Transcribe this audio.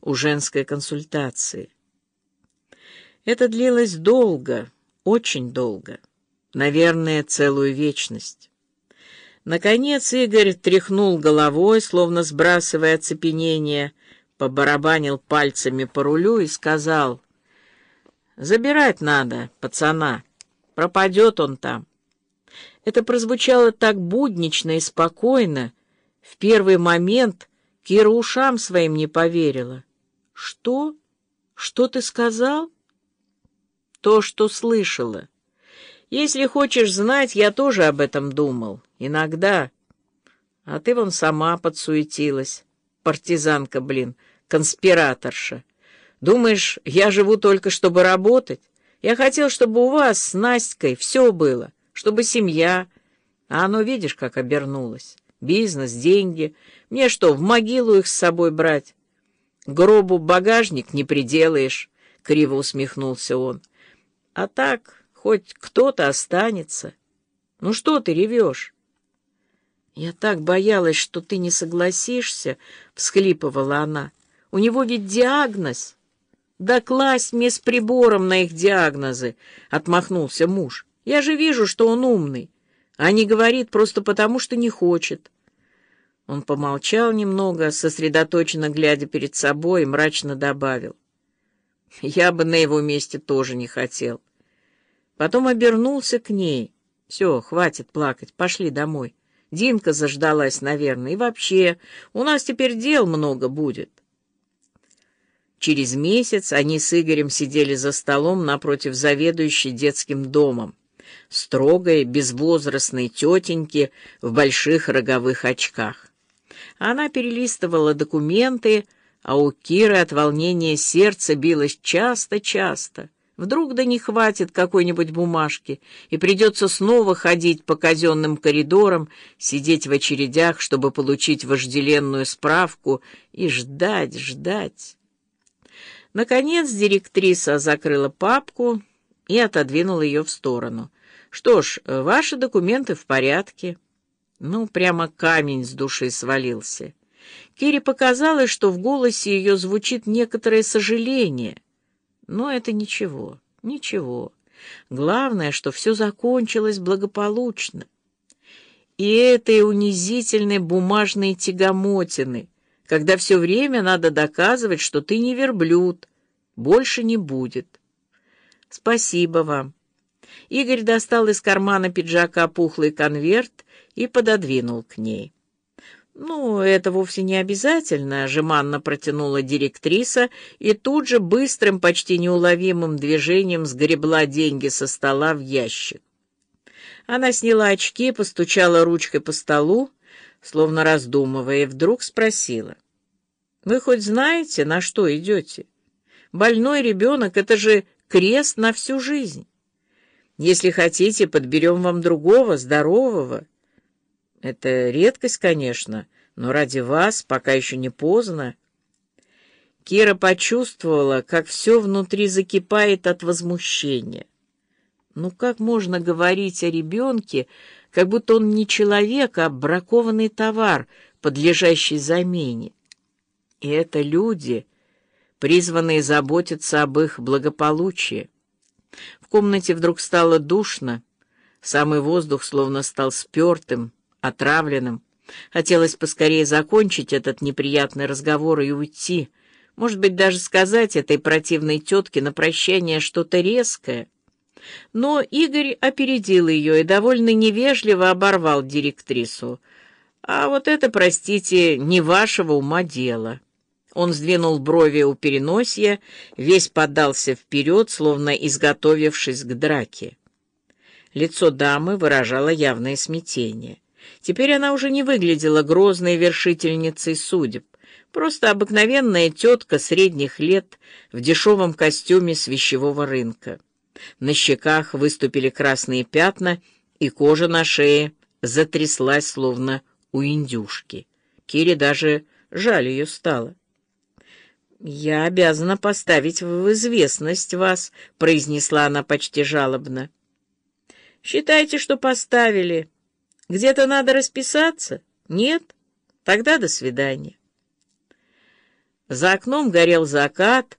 у женской консультации. Это длилось долго, очень долго, наверное, целую вечность. Наконец Игорь тряхнул головой, словно сбрасывая оцепенение, побарабанил пальцами по рулю и сказал, «Забирать надо, пацана, пропадет он там». Это прозвучало так буднично и спокойно. В первый момент Кира ушам своим не поверила. «Что? Что ты сказал?» «То, что слышала. Если хочешь знать, я тоже об этом думал. Иногда. А ты вон сама подсуетилась. Партизанка, блин, конспираторша. Думаешь, я живу только, чтобы работать? Я хотел, чтобы у вас с Настькой все было» чтобы семья. А оно, видишь, как обернулось. Бизнес, деньги. Мне что, в могилу их с собой брать? Гробу багажник не приделаешь, — криво усмехнулся он. А так, хоть кто-то останется. Ну что ты ревешь? Я так боялась, что ты не согласишься, — всхлипывала она. У него ведь диагноз. Да класть мне с прибором на их диагнозы, — отмахнулся муж. Я же вижу, что он умный, а не говорит просто потому, что не хочет. Он помолчал немного, сосредоточенно глядя перед собой, мрачно добавил. Я бы на его месте тоже не хотел. Потом обернулся к ней. Все, хватит плакать, пошли домой. Динка заждалась, наверное, и вообще, у нас теперь дел много будет. Через месяц они с Игорем сидели за столом напротив заведующей детским домом строгой, безвозрастной тетеньки в больших роговых очках. Она перелистывала документы, а у Киры от волнения сердце билось часто-часто. Вдруг да не хватит какой-нибудь бумажки, и придется снова ходить по казенным коридорам, сидеть в очередях, чтобы получить вожделенную справку, и ждать, ждать. Наконец директриса закрыла папку и отодвинула ее в сторону — что ж, ваши документы в порядке. Ну, прямо камень с души свалился. Кире показалось, что в голосе ее звучит некоторое сожаление. Но это ничего, ничего. Главное, что все закончилось благополучно. И этой унизительной бумажной тягомотины, когда все время надо доказывать, что ты не верблюд, больше не будет. Спасибо вам. Игорь достал из кармана пиджака пухлый конверт и пододвинул к ней. «Ну, это вовсе не обязательно», — жеманно протянула директриса и тут же быстрым, почти неуловимым движением сгребла деньги со стола в ящик. Она сняла очки, постучала ручкой по столу, словно раздумывая, и вдруг спросила. «Вы хоть знаете, на что идете? Больной ребенок — это же крест на всю жизнь». Если хотите, подберем вам другого, здорового. Это редкость, конечно, но ради вас пока еще не поздно. Кира почувствовала, как все внутри закипает от возмущения. Ну как можно говорить о ребенке, как будто он не человек, а бракованный товар, подлежащий замене? И это люди, призванные заботиться об их благополучии. В комнате вдруг стало душно, самый воздух словно стал спертым, отравленным. Хотелось поскорее закончить этот неприятный разговор и уйти, может быть, даже сказать этой противной тетке на прощание что-то резкое. Но Игорь опередил ее и довольно невежливо оборвал директрису. «А вот это, простите, не вашего ума дело». Он сдвинул брови у переносья, весь подался вперед, словно изготовившись к драке. Лицо дамы выражало явное смятение. Теперь она уже не выглядела грозной вершительницей судеб, просто обыкновенная тетка средних лет в дешевом костюме с вещевого рынка. На щеках выступили красные пятна, и кожа на шее затряслась, словно у индюшки. Кире даже жаль ее стало. «Я обязана поставить в известность вас», — произнесла она почти жалобно. «Считайте, что поставили. Где-то надо расписаться? Нет? Тогда до свидания». За окном горел закат,